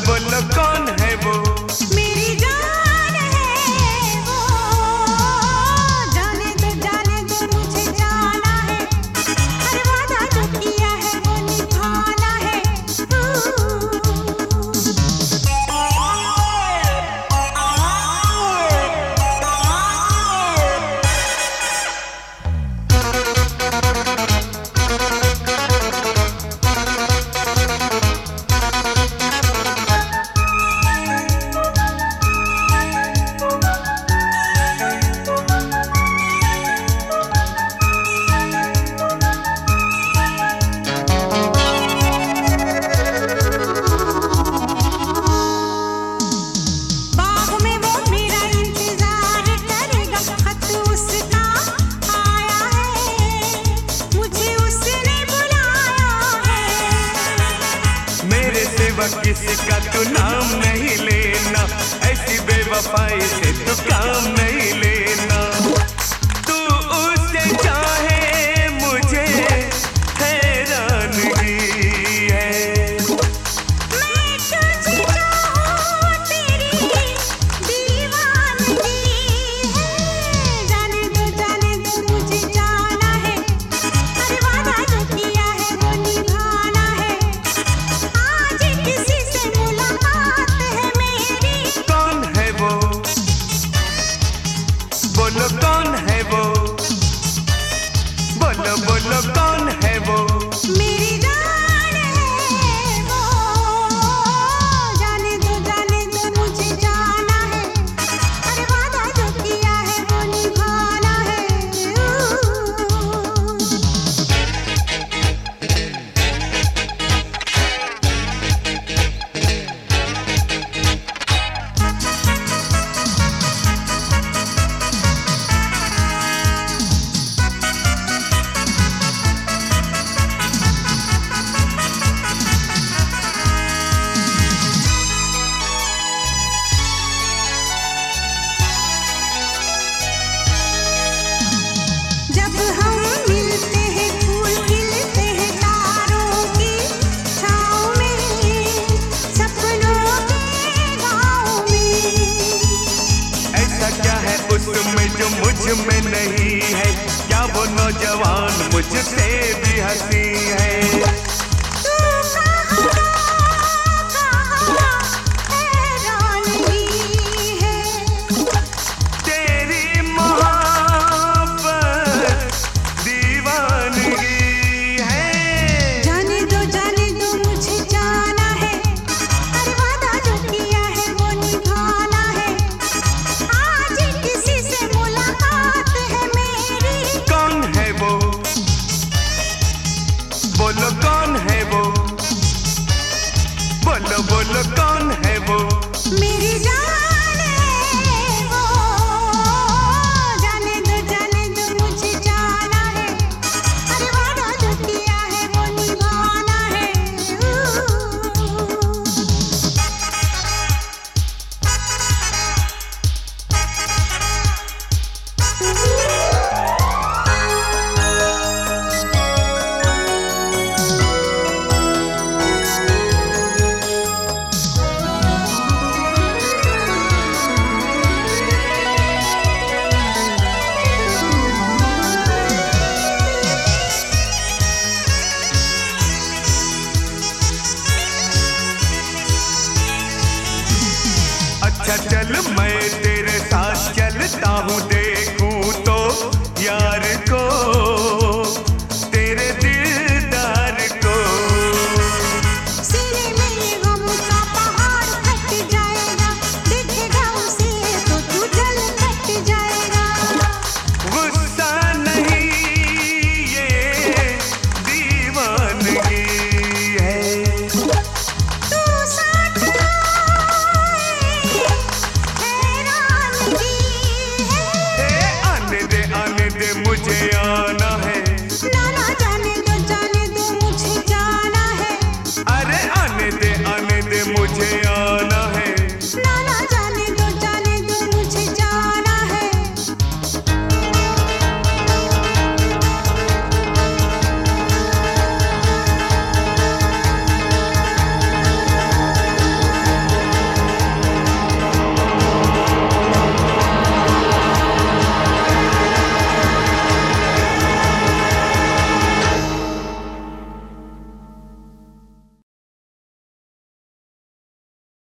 किसका बेवफाई से तू काम नौजवान मुझसे भी हँसी है। मैं तेरे साथ चलता हूँ